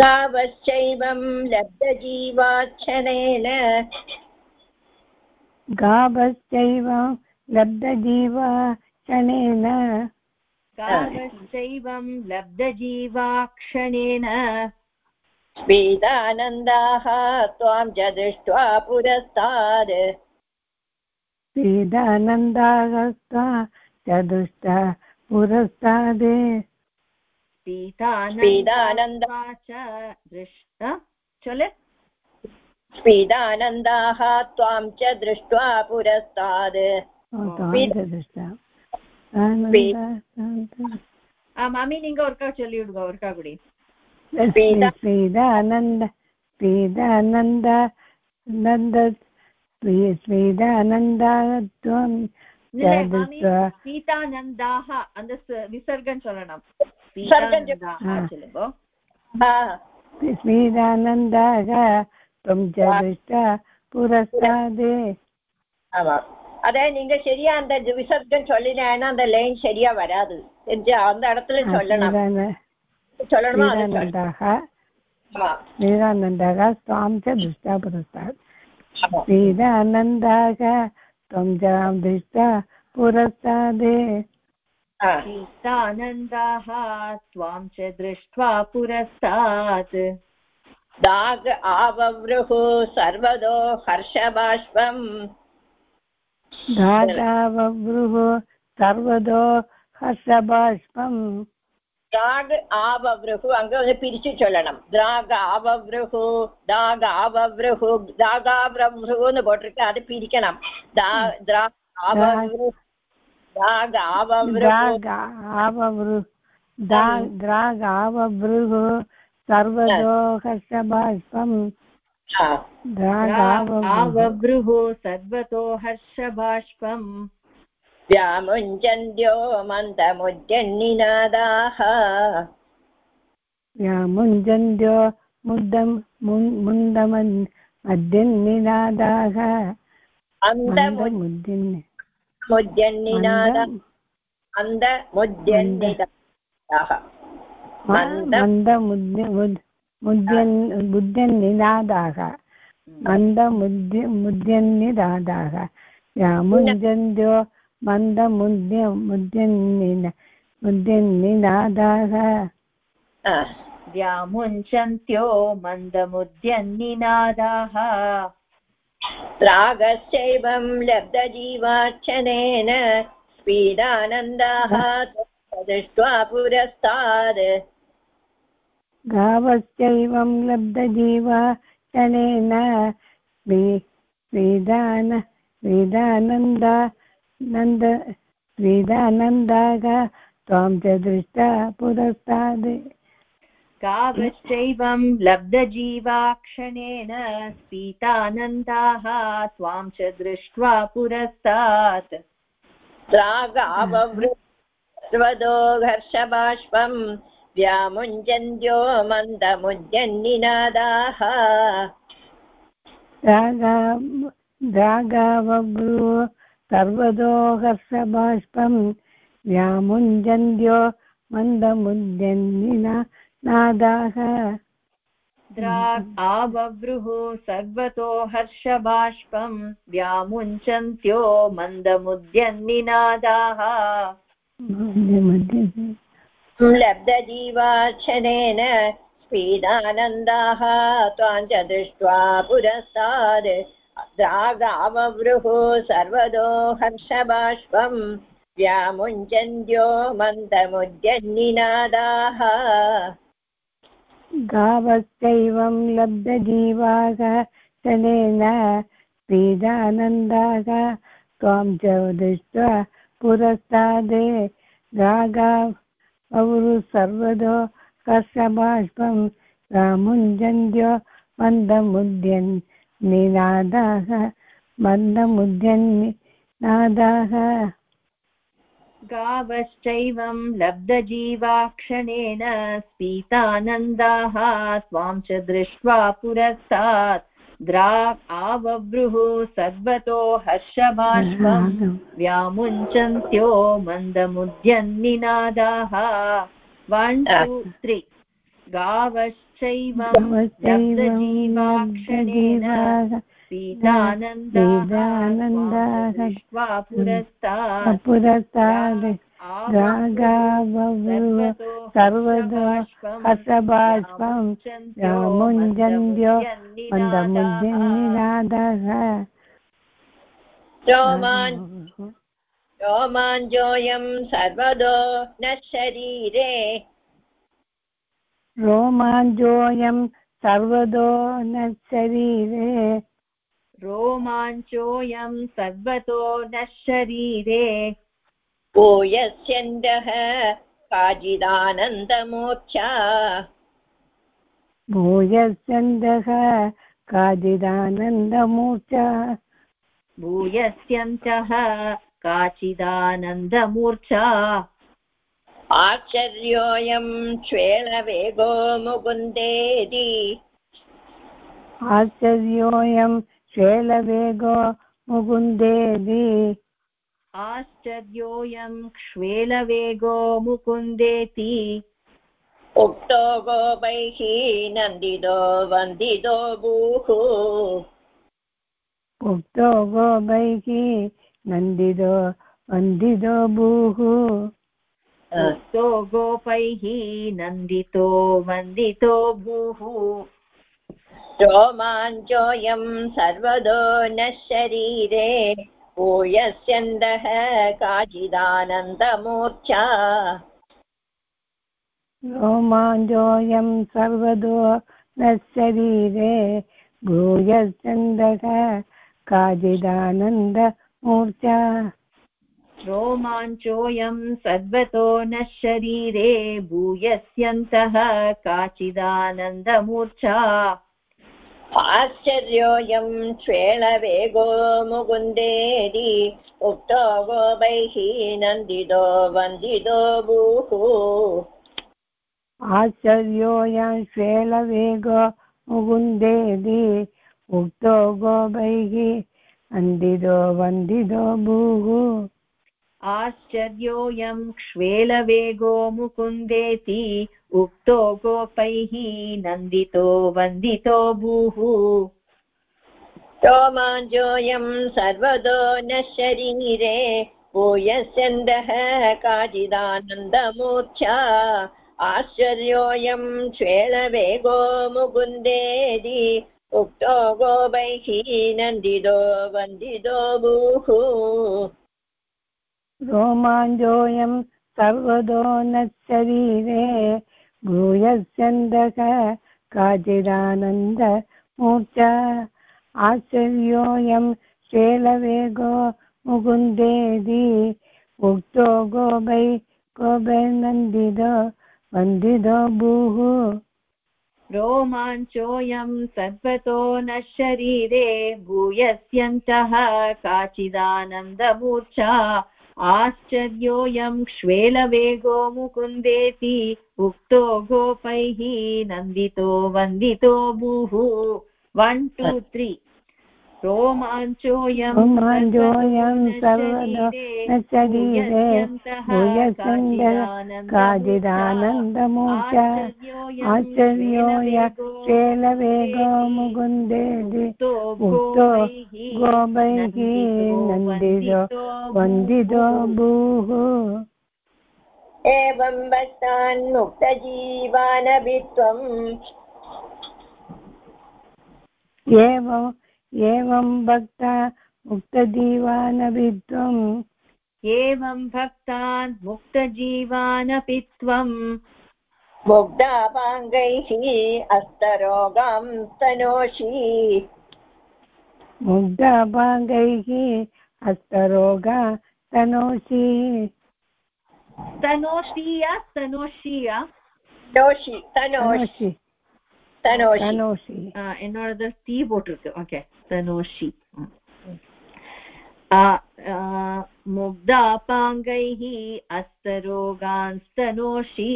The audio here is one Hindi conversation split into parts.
गावश्चैवं लब्धजीवाच्छनेन गावश्चैव लब्धजीवाक्षणेन गावश्चैवं लब्धजीवाक्षणेन वेदानन्दाः त्वां च दृष्ट्वा पुरस्तात्। वेदानन्दागस्त्वा च दृष्टा पुरस्ताद् चले स्वेदानन्दाः त्वां च दृष्ट्वा पुरस्तात् दृष्टा மாமி நீங்க ஒருக்கா சொல்லி விடுங்க ஒருக்கா குடி स्वेदानन्द स्वेदानन्द नन्द स्वेदानन्दात्वं சீதானந்தாः அந்த விசர்கன் சொல்லணும் ஸ்வேதானந்தாக त्वं च दृष्टा पुरस्तादे அதே நீங்க சரியா அந்த விசர்க்கம் சொல்லினேன்னா அந்த லைன் சரியா வராது அந்த இடத்துல சொல்லணும் சொல்லணுமா वेदानन्दः त्वां च दृष्टा पुरस्तात् वेदानन्दाः त्वं च दृष्टा पुरस्तादे सीतानन्दाः त्वां च दृष्ट्वा पुरस्तात् दाग आववृः सर्वदो हर्षबाष्पम् दागाववृः सर्वदो हर्षबाष्पम् திராக் ஆவவ்ருஹு அங்க வந்து பிரிச்சு சொல்லணும் திராக் ஆவவ்ருஹு தாக ஆவவ்ருஹு தாகாவ்ருஹுன்னு போட்டிருக்கு அது பிரிக்கணும் திராக் ஆவவ்ரு திராக் ஆவவ்ரு द्रागावभृगु सर्वदोहस्य बाष्पम् द्रागावभृगु सर्वतो हर्षबाष्पम् व्यामुञ्चन्त्यो मन्दमुज्जन्निनादाः मुन्दमन् मद्यन्निनादाः बुद्ध्यन्निनादाः मन्दमुद्य मुद्यन्निनादाः व्यामुञ्जन्त्यो मन्दमुद्य मुद्यन्निन मुद्यन्निनादाः व्यामुञ्चन्त्यो मन्दमुद्यन्निनादाः रागश्चैवं लब्धजीवार्चनेन स्पीडानन्दाः दृष्ट्वा पुरस्तात् गावश्चैवं लब्धजीवाचनेन वेदान वेदानन्दा नन्द वेदानन्दाग त्वां च दृष्टा पुरस्ताद्। गावश्चैवं लब्धजीवाक्षणेन स्फीतानन्दाः त्वां च दृष्ट्वा पुरस्तात्। रागाववृद्वदो हर्षबाष्पम् व्यामुञ्जन्त्यो मन्दमुद्यन्निनादाः रागावब्रू सर्वतो हर्षबाष्पं व्यामुञ्जन्त्यो मन्दमुद्यन्निना नादाः। आववृः सर्वतो हर्षबाष्पं व्यामुञ्चन्त्यो मन्दमुद्यन्निनादाः। लब्धजीवार्चनेन स्पीदानन्दाः त्वां च दृष्ट्वा पुरस्तात् द्रागाववृः सर्वदो हर्षबाष्पम् व्यामुञ्जन्त्यो मन्दमुद्यन्निनादाः। गावश्चैवं लब्धजीवाः शनेन स्पीदानन्दाः त्वां च दृष्ट्वा पुरस्तादे रागा अवरु सर्वदो हर्षबाष्पं रामुञ्जन्त्यो मन्दमुद्यन् निनादाः मन्दमुद्यन्निनादाः गावश्चैवं लब्धजीवाक्षणेन स्पीतानन्दाः त्वां च दृष्ट्वा पुरस्तात्। द्राक् आवभ्रुः सर्वतो हर्षबाष्पम् व्यामुञ्चन्त्यो मन्दमुद्यन्निनादाः। वन् टु त्रि गावश्च तमश्चैवं लब्धजीवाक्षणेन दृष्ट्वा पुरस्तात् पुरस्तात् सर्वतो हसबाष्पं मुञ्जन्त्यो मन्दमुञ्जन्निनादः रोमाञ्जोऽयं सर्वदो न शरीरे। रोमाञ्जोऽयं सर्वदो न शरीरे। रोमाञ्चोऽयं सर्वतो न शरीरे। भूयस्यन्दः काचिदानन्दमूर्च्छा भूयस्यन्दः काचिदानन्दमूर्च्छा भूयस्यन्तः काचिदानन्दमूर्च्छा आश्चर्योऽयं श्वेलवेगो मुकुन्देति आश्चर्योऽयं श्वेलवेगो मुकुन्देति आश्चर्योऽयं क्ष्वेलवेगो मुकुन्देति। उक्तो गोपैः नन्दितो वन्दितो भूः। उक्तो गोपैः नन्दितो वन्दितो भूः। उक्तो गोपैः नन्दितो वन्दितो भूः। रोमाञ्चोऽयं सर्वदो न शरीरे। भूयस्यन्दः काचिदानन्दमूर्च्छा रोमाञ्जोऽयं सर्वदो न शरीरे। भूयश्चन्दः काचिदानन्दमूर्च्छा रोमाञ्चोऽयं सर्वतो न शरीरे। भूयस्यन्तः काचिदानन्दमूर्च्छा आश्चर्योऽयं श्वेलवेगो मुकुन्देदि उक्तो गोपैः नन्दितो वन्दितो भूः। आश्चर्योऽयं श्वेलवेगो मुकुन्देदि उक्तो गोपैः वन्दितो वन्दितो भूः। आश्चर्योऽयं क्ष्वेलवेगो मुकुन्देति उक्तो गोपैः नन्दितो वन्दितो भूः। रोमाञ्चोऽयं सर्वतो न शरीरे भूयस्यन्दः काचिदानन्दमूर्च्छा आश्चर्योऽयं श्वेलवेगो मुकुन्देदि उक्तो गोपैः नन्दितो वन्दितो भूः। रोमाञ्जोऽयं सर्वदो न शरीरे भूयस्यन्दः काचिदानन्दमूर्च्छा आश्चर्योऽयं श्वेलवेगो मुकुन्देदि उक्तो गोबै गोपैर्नन्दितो वन्दितो भूः रोमाञ्चोऽयं सर्वतो न शरीरे भूयस्यन्तः काचिदानन्दमूर्च्छा आश्चर्योऽयं श्वेलवेगो मुकुन्देति उक्तो गोपैः नन्दितो वन्दितो भूः। वन् टु त्री रोमाञ्चोऽयं रोमाञ्चोऽयं सर्वदा न शरीरे भूयस्यन्दः काचिदानन्दमूर्च्छा आश्चर्योय श्वेलवेगो मुकुन्देदि उक्तो गोपैः नन्दितो वन्दितो भूः। एवं भक्तान्मुक्तजीवानभित्वम् एवम् एवं भक्ता मुक्तजीवानभित्वम् एवं भक्तान् मुक्तजीवानपि त्वम् मुग्धापाङ्गैः अस्तरोगां तनोषि मुग्धाभागैः हस्तरोगा तनोषि तनोषि या तनोषि या तनोषि तनोषि तनोषि तनोषि तनोषि என்னோடது டீ போட்டிருக்கு ஓகே स्तनोषि हाँ। मुग्धापाङ्गैः अस्तरोगान् स्तनोषि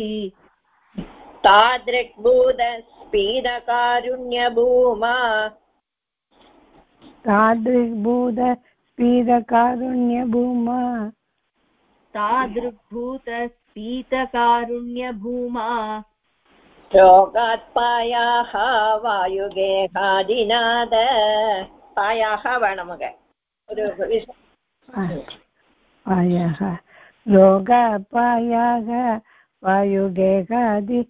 तादृग्भूतस्पीदकारुण्यभूमा तादृग्भूतस्पीदकारुण्यभूमा तादृग्भूतस्पीतकारुण्यभूमा योगात्पायाः वायुगेहादिनाद पायाः वणमुग पायाः யோகாப்பாயாக வாயுகேகாதி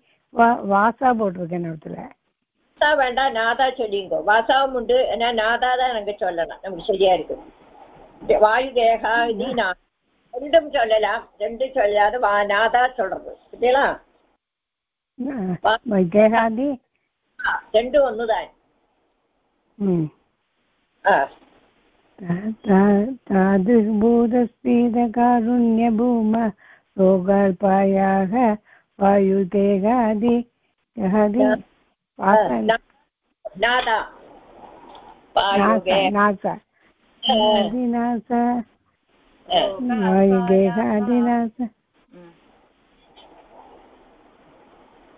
வாசா போட்டிருக்கேன் இடத்துல. வாசா வேண்டாம் நாதா சொல்லிங்கோ. வாசாவும் உண்டு. ஏன்னா நாதா தான் எனக்கு சொல்லலாம். நமக்கு சரியா இருக்கு வாயுகேகாதி நான் ரெண்டும் சொல்லலாம். ரெண்டும் சொல்லாத நாதா சொல்றது. சரிங்களா ವೈದ್ಯರಾದಿ ಗಂಡು ಒಂದು ದಾಯ तादृग्भूतस्पीदकारुण्यभूम रोगाल्पायाः वायुदेगादि वायुदेहादिनाश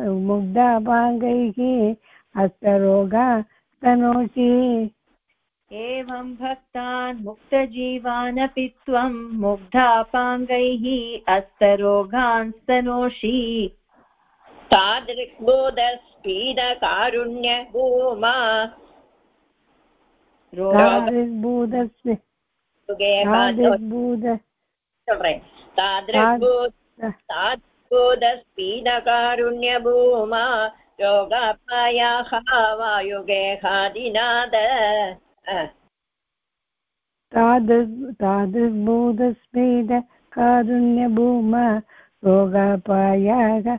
मुग्ध अपाङ्गैः हस्तरोगा तनोषि। एवं भक्तान् मुक्तजीवानपि त्वं मुग्धापाङ्गैः अस्तरोगान् स्तनोषि भूमा तादृक्बोधस्फीदकारुण्यभूमा योगापायाः वायुगेहादिनाद। तादृग् तादृग्भूतस्मेद कारुण्यभूम रोगापायाः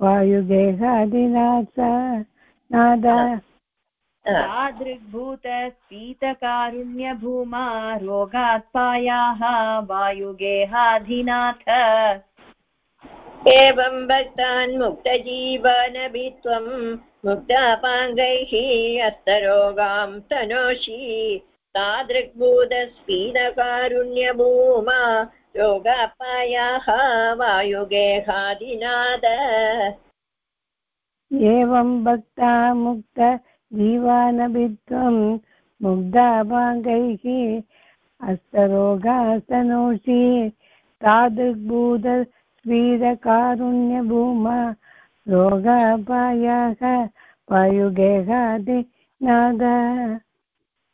वायुगेहादिनाथ नाद। तादृग्भूतस्फीतकारुण्यभूमा रोगात्पायाः वायुगेहाधिनाथ एवं भक्तान् मुक्तजीवनभि त्वं मुक्तापाङ्गैः हस्तरोगां तनोषि तादृग्भूतस्फीतकारुण्यभूमा योगापायाः वायुगेहादिनाद। एवं भक्ता मुक्त जीवानभित्वं मुग्धाभागैः हस्तरोगास्तनोषि तादृग्भूत स्वीरकारुण्यभूमा, रोगापायाः वायुगेहादि नाद।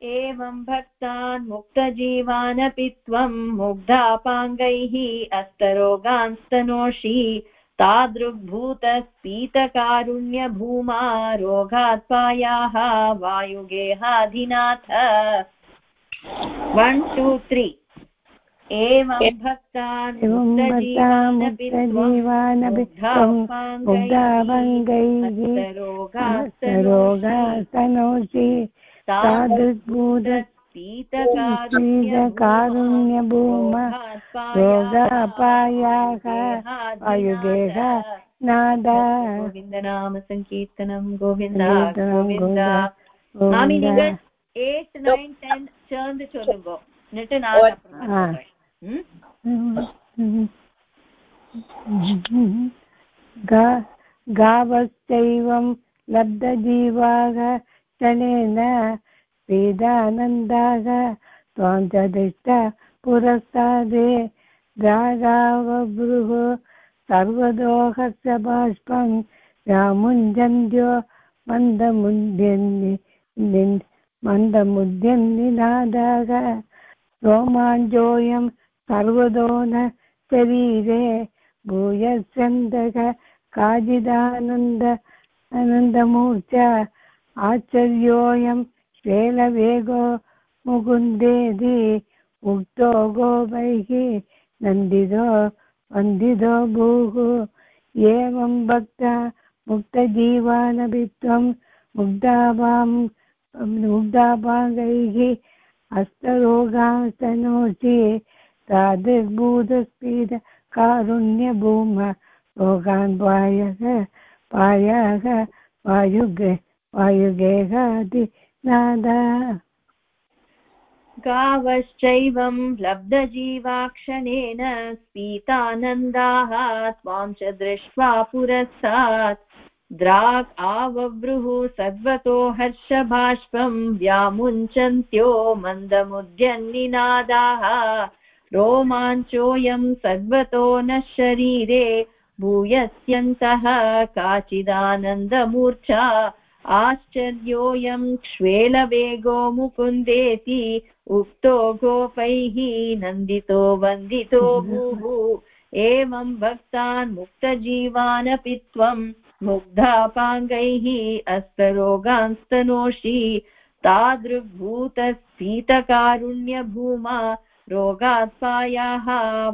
एवं भक्तान् मुक्तजीवानपि त्वं मुग्धापाङ्गैः अस्तरोगान् स्तनोषि तादृग्भूतस्फीतकारुण्यभूमा, रोगात्पायाः, वायुगेहाधिनाथ। वन् टु त्री एवं भक्तान्मुक्तजीवानभिर्मुग्धाभङ्गैरोगास्तनोषि साधुद्भूतकारुण्यभूम रोगापायाः आयुगेह नादा गोविन्दनामसङ्कीर्तनं गोविन्द गोविन्द एट् नैन् टेन् चर्न्द् चोलुङ्गो नटनाद गावश्चैवं लब्धजीवाः क्षणेन वेदानन्दाः त्वां च दृष्ट पुरस्तादे रागावब्रुः सर्वदोहस्य बाष्पं, रामुञ्जन्त्यो मन्दमुद्यन्नि मन्दमुद्यन्निनादाः रोमाञ्जोऽयं सर्वदो न शरीरे भूयस्यन्दः काचिदानन्द आनन्दमूर्चा आश्चर्योऽयं श्वेलवेगो मुकुन्देधि उक्तो गोपैः नन्दितो वन्दितो भूः एवं भक्ता मुक्तजीवानपि त्वं मुग्धाभां मुग्धाभागैः हस्तरोगास्तनोषि तादृग्भूतस्पीड कारुण्यभूम रोगान् वायः, पायाः, वायुगे, वायुगेहादिनादा। गावश्चैवं लब्धजीवाक्षणेन स्फीतानन्दाः त्वां च दृष्ट्वा पुरस्तात्। द्राक् आवव्रुः सद्वतो हर्षबाष्पं व्यामुञ्चन्त्यो मन्दमुद्यन्निनादाः। रोमाञ्चोऽयं सद्वतो नः शरीरे भूयस्यन्तः काचिदानन्दमूर्च्छा आश्चर्योऽयं क्ष्वेलवेगो मुकुन्देति, उक्तो गोपैः नन्दितो वन्दितो भूः। एवं भक्तान् मुक्तजीवानपि त्वं मुग्धापाङ्गैः, अस्तरोगांस्तनोषि, तादृग्भूतस्फीतकारुण्यभूमा रोगात्पायाः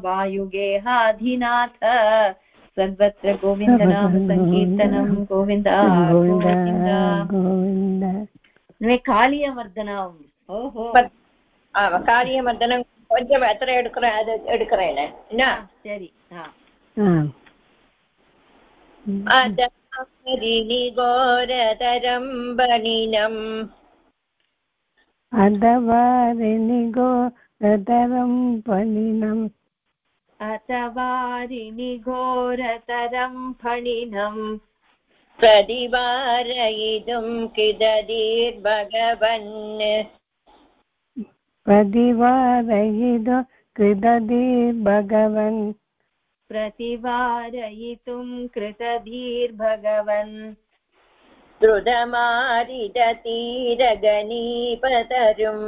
वायुगेहाधिनाथ सर्वत्र गोविन्दनाम सङ्कीर्तनं गोविन्द गोविन्द गोविन्द இனிமே காளியமர்தனம் ஓஹோ காரியமர்தனம் கொஞ்சம் எத்தனை எடுக்கிறேன் அது எடுக்கிறேன் என்ன சரி ஆ ஆம். अदरिनिघोरतरं बनिनम् अधवारिनिगो रतरं फलिनम् अतवारिनिघोरतरं फणिनम् प्रतिवारयितुं किदधिर्भगवन् प्रतिवारयिदो कृदधिर्भगवन् प्रतिवारयितुं कृतधीर्भगवन् द्रुतमारिदतीरगणीपतरुम्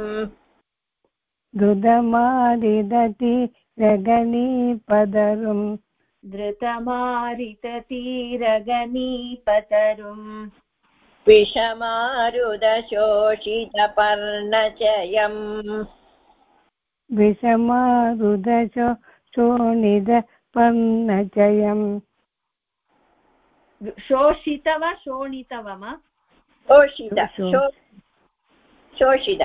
दुदमारिदति रगणीपदरुम् धृतमारिततीरगणीपतरुम् विषमारुदशोषितपर्णचयम् विषमारुदशो शोणिद पर्णचयम् शोषित वा शोणित वा मा? शोषित। शोषित।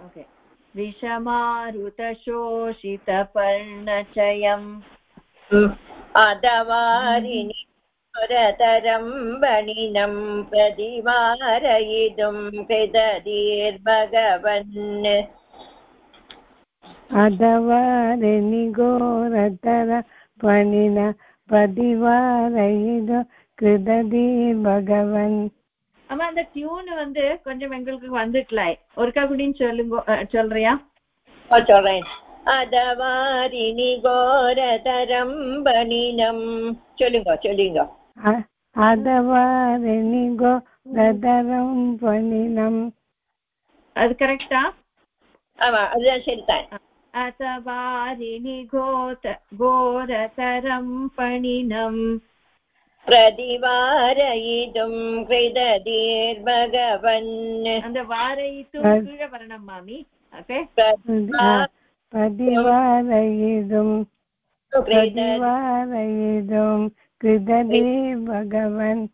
ओके विषमारुतशोषितपर्णचयम् अदवारिणि अधवारिणि पुरतरं प्रतिवारयितुम् पिदधीर्भगवन् अदवारिणि अधवारिनिघोरतर पणिन पदिवारयिद कृदधीर्भगवन् ஆமா அந்த டியூன் வந்து கொஞ்சம் எங்களுக்கு வந்துட்டல. ஒருக்கா கூடியும் சொல்லுங்க சொல்றியா? சொல்றேன். அதவாரிணி கோரதரம்பனினம் சொல்லுங்க சொல்லுங்க. அதவாரிணி கோரதரம்பனினம் அது கரெக்டா ஆமா அதுதான் சரிதான் அதவாரிணி கோத கோரதரம்பனினம் பிரதிவாரயிதும் கிருததீர் பகவன். அந்த வாரயிதும் கீழே வரணும் மாமி. பிரதிவாரயிதும் பிரதிவாரயிதும் கிருததீர் பகவன்.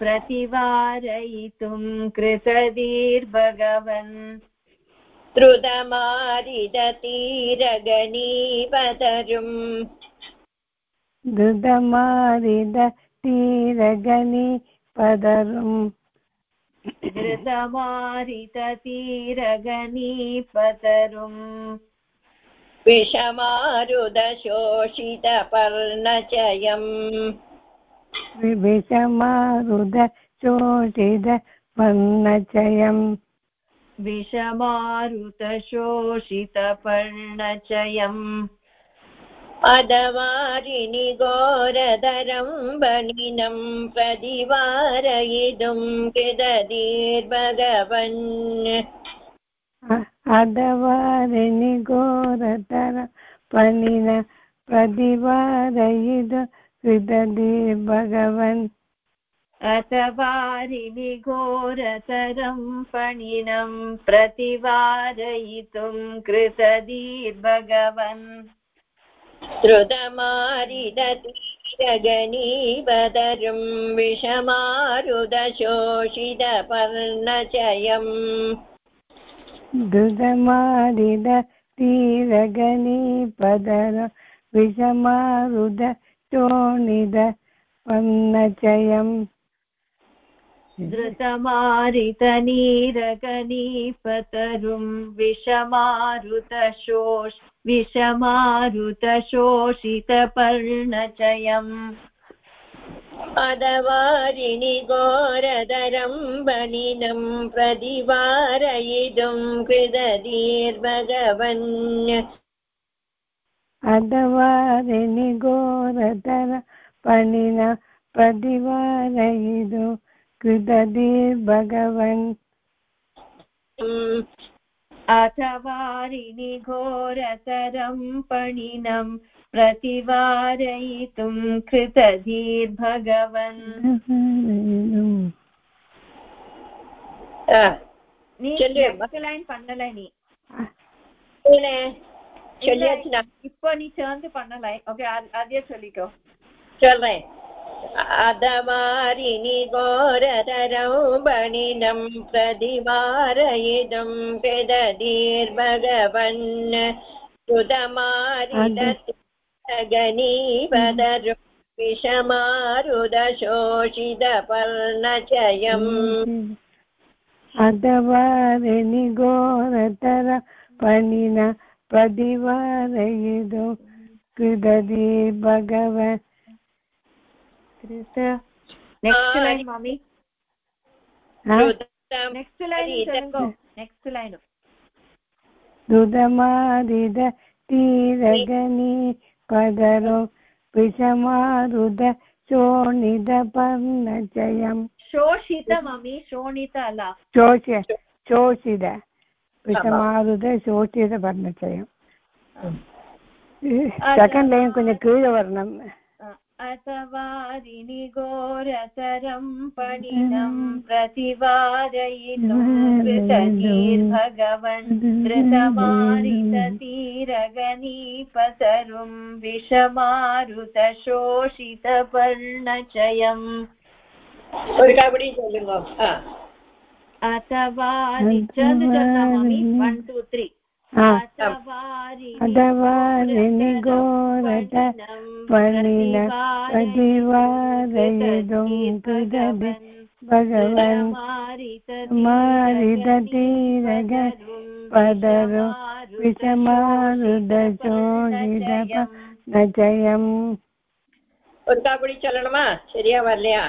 प्रतिवारयितुं कृतधीर्भगवन् त्रुतमारिदतीरगणीपतरुम् घृतमारिद तीरगणि पदरुम् घृतमारिततीरगणीपतरुम् विषमारुदशोषितपर्णचयम्। विषमारुदशोषितपर्णचयम्। विषमारुतशोषितपर्णचयम् अदवारिणि घोरधरं बणिनं प्रतिवारयितुं कृदधीर्भगवन् अदवारिणि घोरधर पणिन प्रतिवारयितु कृदधीर्भगवन् अथवारिणि घोरतरं पणिनं प्रतिवारयितुं कृतधीर्भगवन्। श्रुतमारिदतीरगणीबदरुं विषमारुदशोषितपर्णचयम्। द्रुतमारिद तीरगणीपदर विषमारुद चोणिद पन्नचयम् धृतमारितनीरगणीपतरुं विषमारुतशोष विषमारुतशोषितपर्णचयम्। अदवारिणि घोरधरं बलिनं प्रतिवारयितुं कृदधीर्भगवन् अधवारिणि घोरतर पणिन प्रतिवारयिदु कृतधिर्भगवन् अथवारिणि घोरतरं पणिनं प्रतिवारयितुं कृतधीर्भगवन् நீ சொல்லு. next line பண்ணல நீ சொல்லியாச்சுனா இப்போ நீ சேர்ந்து பண்ணல ஓகே அதே சொல்லிக்கோ சொல்றேன் अधवारिणि घोरतरं बणिनं प्रतिवारयितुं कृदधीर्भगवन् सुधमारिदगनीपदरु विषमारुदशोषितपर्णचयम् अधवारिणि घोरतर पणिन प्रतिवारयिदु increase the next uh, line mommy huh? next line seven go next line रुदमादिद तीरगनी पदरो विषमारुद शोणितपर्णचयम् शोषित ममि शोणित अल शोष शोषित विषमारुद शोषितपर्णचयम् செகண்ட் லைன் கொஞ்சம் கீழே வரணும் असवारिणि अथवारिनिघोरतरं पणिनं हम्म। प्रतिवारयितुं हम्म। कृतनीर्भगवन् धृतमारिततीरगनीपतरुं विषमारुतशोषितपर्णचयम् अथवा चतुर्दशमी वन् टु त्री अधवारिनिघोरट पर्णिन अधिवारयितुं तुदभि भगवन् मारिदतीरग पदरो விஷமாருதோகிதப நஜயம் ஒத்தாப்படி சொல்லணுமா? சரியா வரலையா?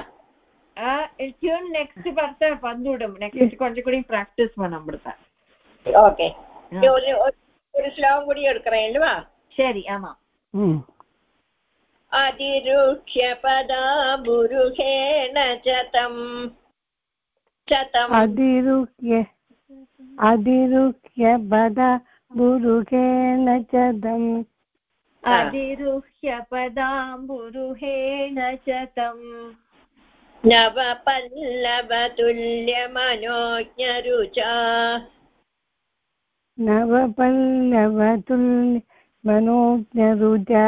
டியூன் நெக்ஸ்ட் பார்த்தா வந்துவிடும். நெக்ஸ்ட் கொஞ்சம் கூட ப்ராக்டிஸ் பண்ண முடியாது ஓகே ஒரு ஒரு ஸ்லோகம் கூட எடுக்கிறேன் சரி ஆமா अधिरुह्यपदा बुरुहेण चतम् चतम् अधिरुह्य अधिरुह्यपदा बुरुहेण चतम् अधिरुह्यपदाम्बुरुहेण चतम् नवपल्लवतुल्यमनोज्ञरुचा नवपल्लवतुल्य मनोज्ञरुजा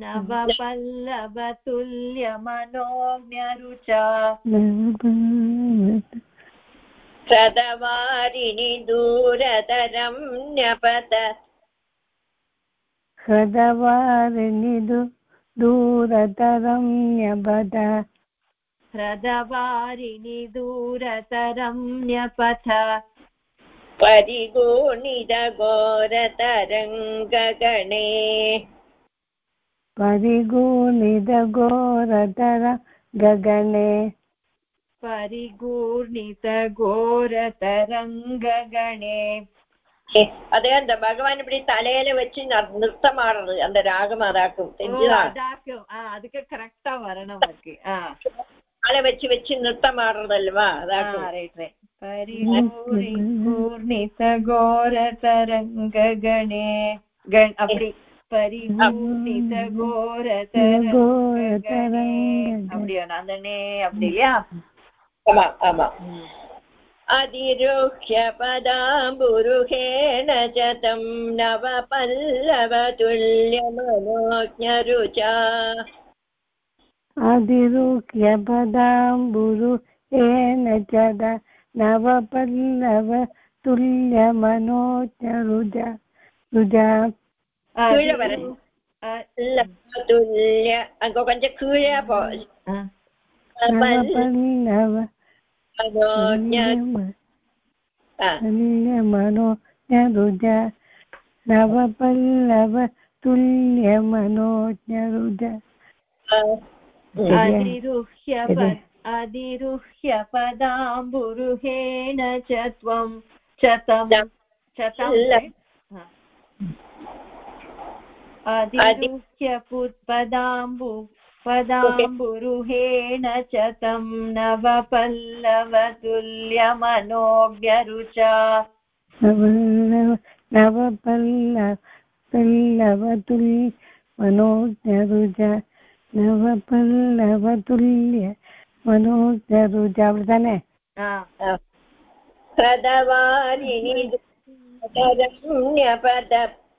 नवपल्लवतुल्यमनोज्ञरुचा प्रदवारिणि दूरतरं न्यपत हृदवारिणिदु दूरतरं न्यबद ह्रदवारिणि दूरतरं न्यपथ परिगोणितघोरतरङ्गगणे परिगूर्णितघोरतर गगने പരിഗൂർണിതഘോരതരംഗഗണേ അദ്ദേഹം എന്താ ഭഗവാൻ ഇവിടെ തലയില വെച്ച് നൃത്തമാടുന്നത് എന്താ രാഗം അതാക്കും. ആ അതൊക്കെ കറക്റ്റാ വരണം ആ. ஆளை வச்சு வச்சு நிறுத்தம் ஆடுறதல்வா பரிபூரிபூர்ணித கோர தரங்க கணே அப்படி பரிபூர்ணித கோர அப்படியா நந்தனே அப்படி இல்லையா ஆமா ஆமா अधिरुह्य पदाम्बुरुहेण जतं नवपल्लवतुल्यमनोज्ञरुचा अधिरुह्य पदाम्बुरु येन चदा नवपल्लव तुल्यमनोजरुज रुजा। तुल्यमनोजरुज नवपल्लव तुल्यमनोजरुज अधिरुह्य पद अधिरुह्य पदाम्बुरुहेण च त्वं च च हा. अधिरुह्य पुत्पदाम्बु पदाम्बुरुहेण च तं नवपल्लवतुल्यमनोज्ञरुचा नवपल्लव नवपल्लव पल्लवतुल्य मनोज्ञरुज नवपल्लवतुल्य मनोजरुजावर्धने प्रदवारिणि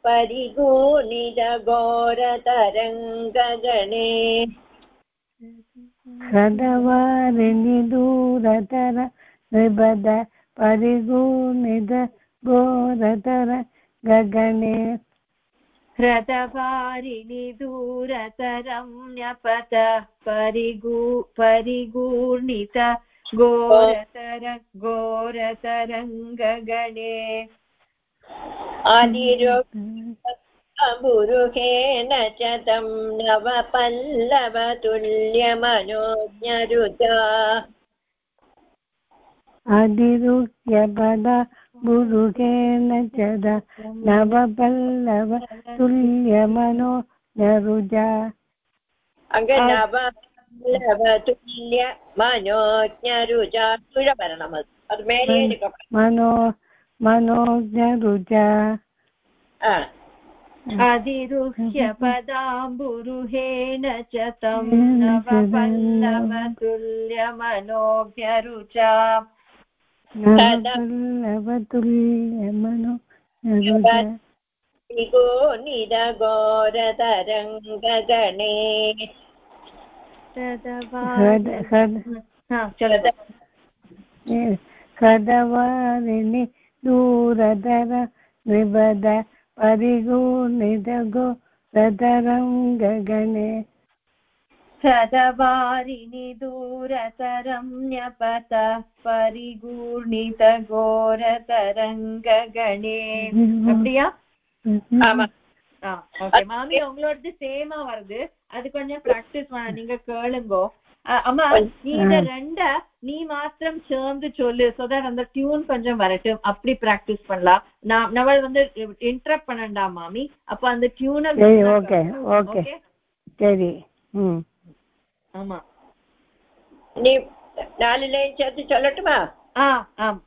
परिगूणितघोरतरङ्गगणे हृदवारिणि दूरतर निबद परिगूणित घोरतर गगणे ह्रदवारिणि दूरतरं न्यपत परिगू परिगूर्णित घोरतर घोरतरङ्गगणे। आदिरुहेन च तं नवपल्लवतुल्यमनोज्ञरुचा अधिरुह्य मुरुगेन जद नवपल्लव तुल्यमनो नरुजा। मनो मनोज्ञरुजा अधिरुह्य पदाम्बुरुहेण च तं नवपल्लवतुल्यमनोज्ञरुचा नवपल्लव तुल्यमनो नरुजा निगोनिदघोरतरङ्गगणे हृद हृद हा चलतु खदवारिणि दूरधर निबद परिगूर्णितगो रतरं गगने सदवारिणि दूरतरं न्यपत परिगूर्णितघोरतरङ्गगणे அப்படியா ஆமா ஆ ஓகே மாமி உங்களோடது சேமா வருது அது கொஞ்சம் பிராக்டிஸ் நீங்க கேளுங்கோ அஹ், அம்மா நீ இந்த ரெண்ட நீ மாத்திரம் சேர்ந்து சொல்லு so that அந்த டியூன் கொஞ்சம் வரட்டும் அப்படி பிராக்டிஸ் பண்ணலாம் நான் நம்மள் வந்து இன்டரப்ட் பண்ணண்டா மாமி அப்ப அந்த டியூனை சரி ஓகே ஓகே சரி ம் आमा लालिलयचति चलट् वा आम्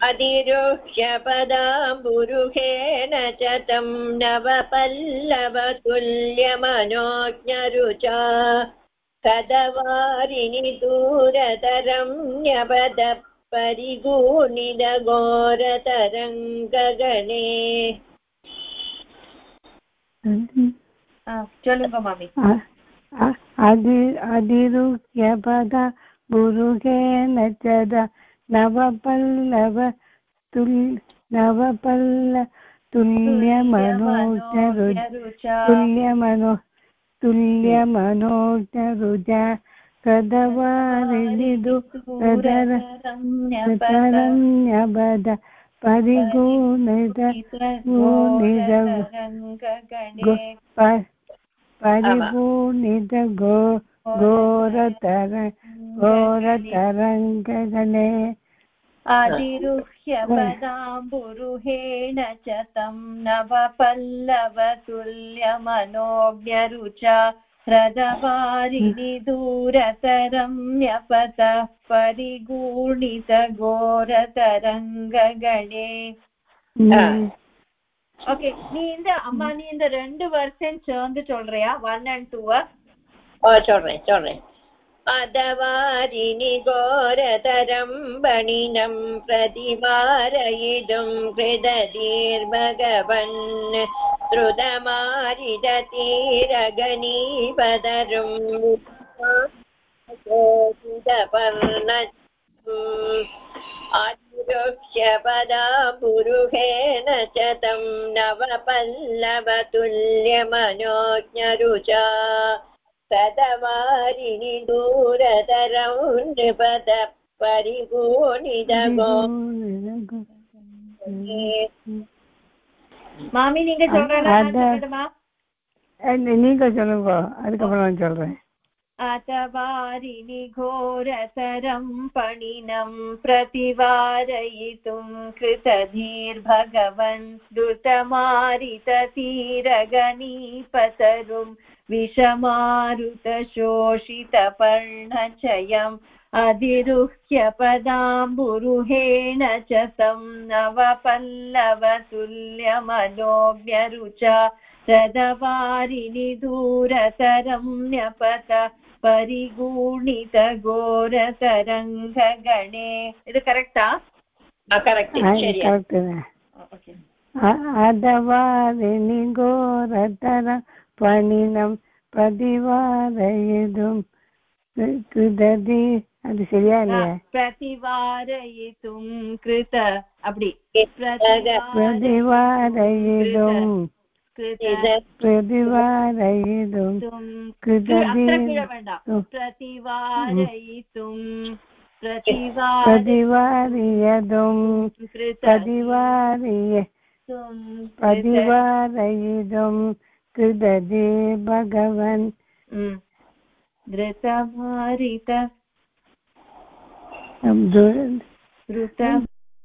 अधिरोह्यपदाम्बुरुहेण च तं नवपल्लवतुल्यमनोज्ञरुचा कदवारिणि दूरतरं न्यपद परिगूणिदघोरतरङ्गगणे चलु गमामि மாமி अ- अ- अधिरुह्य पद गुरुकेन च नवपल्लव तुल् नवपल्ल तुल्यमनोजरु रुचा तुल्यमनो तुल्यमनोजरुजा कदवारिणिदु तरण्यपद परिगुणित गणे प- परिपूर्णित गो घोरतर घोरतरङ्गगणे। अधिरुह्य पदाम्बुरुहेण च तं नवपल्लवतुल्यमनोज्ञरुचा ह्रदवारिणि दूरतरं न्यपत परिगूर्णितघोरतरङ्गगणे ஓகே நீ இந்த அம்மா நீ இந்த ரெண்டு வருஷம் சேர்ந்து சொல்றியா? ஒன் அண்ட் டூ சொல்றேன் சொல்றேன். அதவாரிணி கோரதரம்பணினம் പ്രതിവാരയിടും ഹൃദീർഭഗവൻ ശ്രുതമാരിരതീരഗണീപതരും ആച पर्ण आदिरुह्य पदा पुरुहेण च तं नवपल्लवतुल्यमनोज्ञरुचा सदवारिणि दूरतरं नृपद परिपूर्णितगो மாமி நீங்க சொல்றதா நான் அத- சொல்லட்டுமா நீங்க சொல்லுங்க அதுக்கப்புறம் நான் சொல்றேன் अतवारिणि घोरतरं पणिनं प्रतिवारयितुं कृतधीर्भगवन् द्रुतमारिततीरगणीपतरुं विषमारुतशोषितपर्णचयम् अधिरुह्य पदाम्बुरुहेण च तं नवपल्लवतुल्यमनोज्ञरुचा तदवारिणि दूरतरं न्यपत परिगूणितघोरतरङ्गगणे இது கரெக்டா கரெக்ட் சரி கரெக்டு தான் ஓகே அதவாரிணி கோரதர பணினம் பதிவாரயிதும் கிருததி அது சரியா இல்லையா प्रतिवारयितुं कृत அப்படி பிரதிவாரயிதும் प्रतिवारयितुं प्रतिवारयितुं प्रतिवारियतुं प्रतिवारयितुं कृददे भगवन् धृतभारित